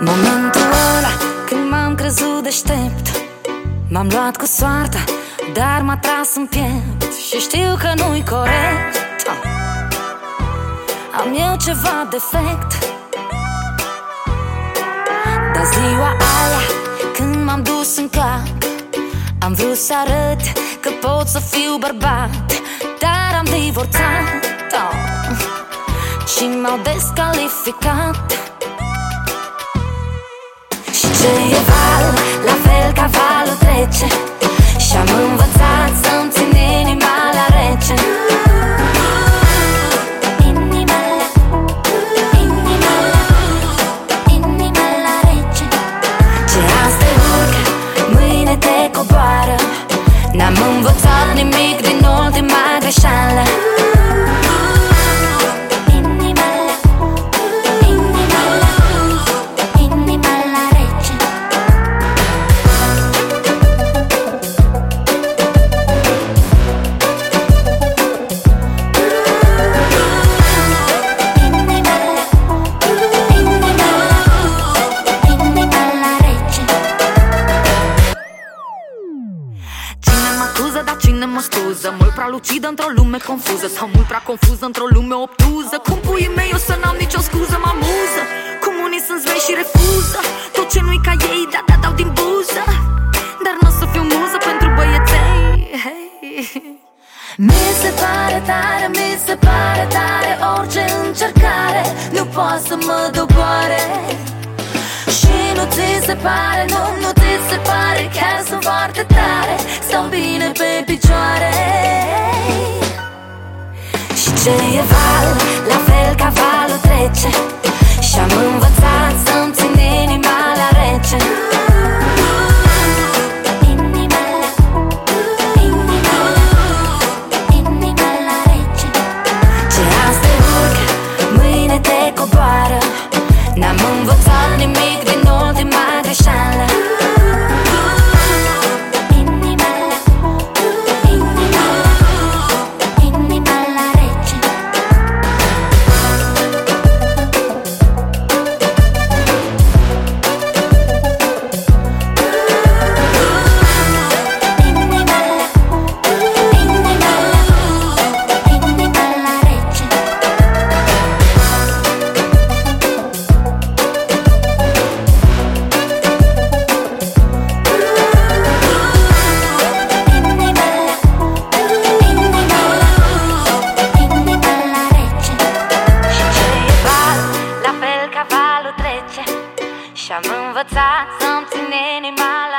Momentul ăla când m-am crezut deștept. M-am luat cu soarta, dar m-a tras în piept. Și știu că nu-i corect. Am eu ceva defect. Dar ziua aia când m-am dus în cap Am vrut să arăt că pot să fiu bărbat. Dar am divorțat. Și m-au descalificat ce e val, la fel ca valul trece. Și-am învățat să-mi țin inima la rece. Inima la, inima la, inima la rece. Ce azi te urcă, mâine te coboară. N-am învățat nimic din ultima mă scuză? Mult prea lucidă într-o lume confuză Sau mult prea confuză într-o lume obtuză? Cum puii mei o să n-am nicio scuză, mă amuză. Cum unii sunt zvei și refuză. Tot ce nu-i ca ei, da, da, dau din buză. Dar n-o să fiu muză pentru băieței. Hey. Mi se pare tare, mi se pare tare Orice încercare nu poate să mă doboare. Și nu ți se pare, nu, nu ți se pare Chiar sunt foarte tare, stau bine pe picioare. Și ce e val, something in my life.